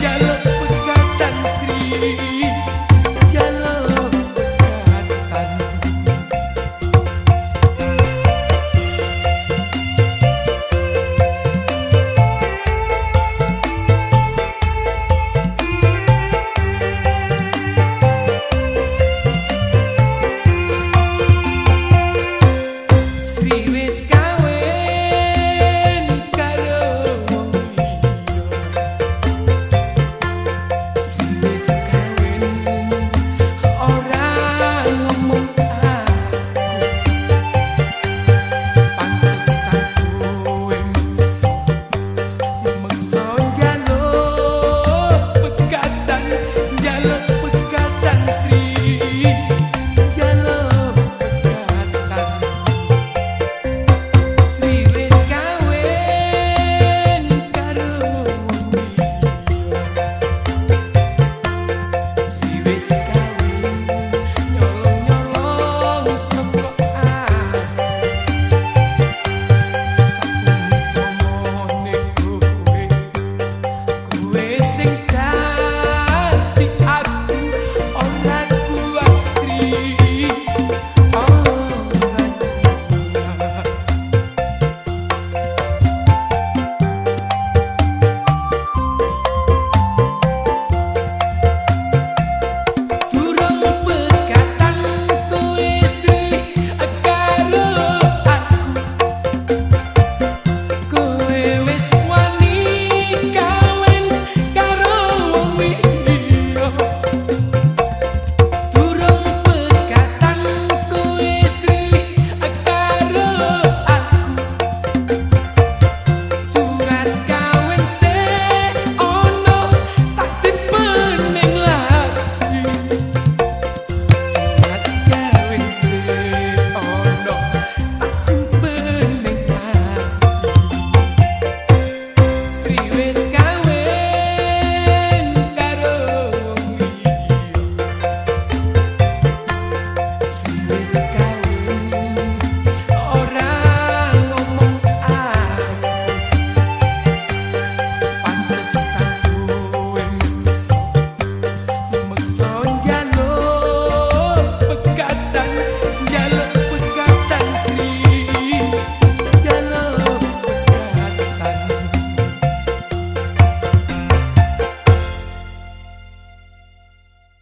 Yellow.